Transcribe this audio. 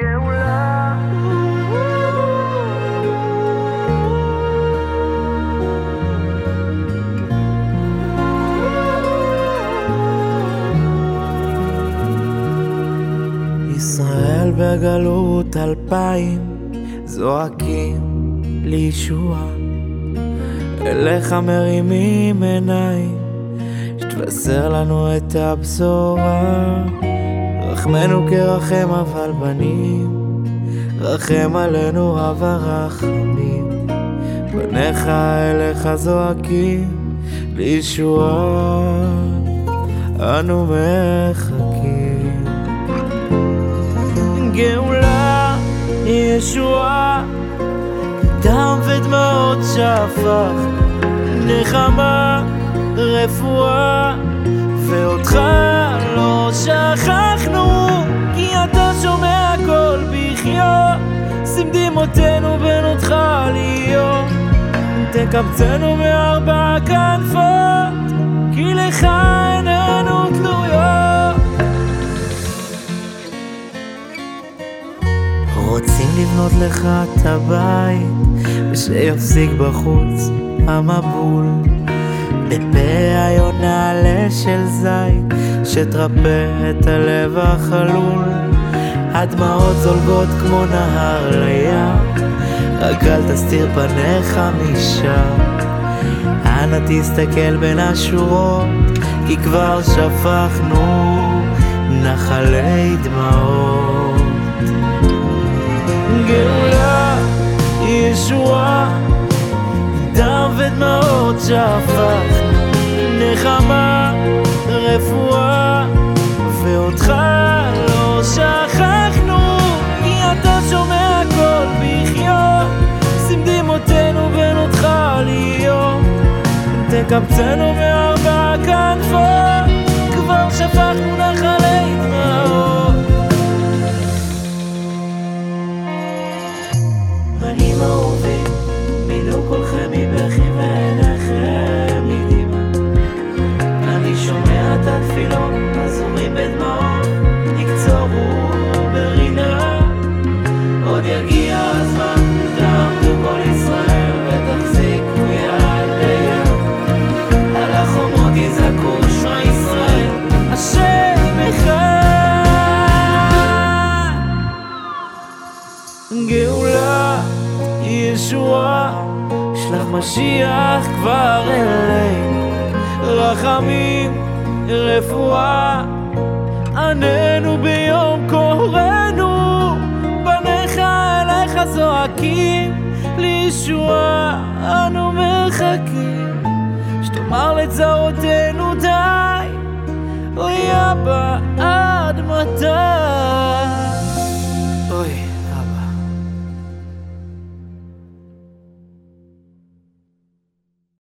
גאולה ישראל בגלות אלפיים זועקים לישוע אליך מרימים עיניים שתבשר לנו את הבשורה רחמנו כרחם אבל בנים. רחם עלינו אב הרחמים. בניך אליך זועקים לישועה אנו מחכים. גאולה ישועה דם ודמעות שפך. נחמה רפואה ואותך דמעותינו בין אותך להיות. תקבצנו מארבע כנפות כי לך עינינו תלויות. רוצים לבנות לך את הבית ושיפסיק בחוץ המבול. בפה היונה לשל זית שתרפא את הלב החלול הדמעות זולגות כמו נהר לים. רק אל תסתיר פניך משם. אנא תסתכל בין השורות כי כבר שפכנו נחלי דמעות. גאולה ישועה דם ודמעות שפך נחמה תקבצנו מארבע ישועה שלח משיח כבר אלינו. רחמים רפואה עננו ביום קורנו בניך אליך זועקים לישועה אנו מחכים. שתאמר לצרותינו די אוי אבא עד מתי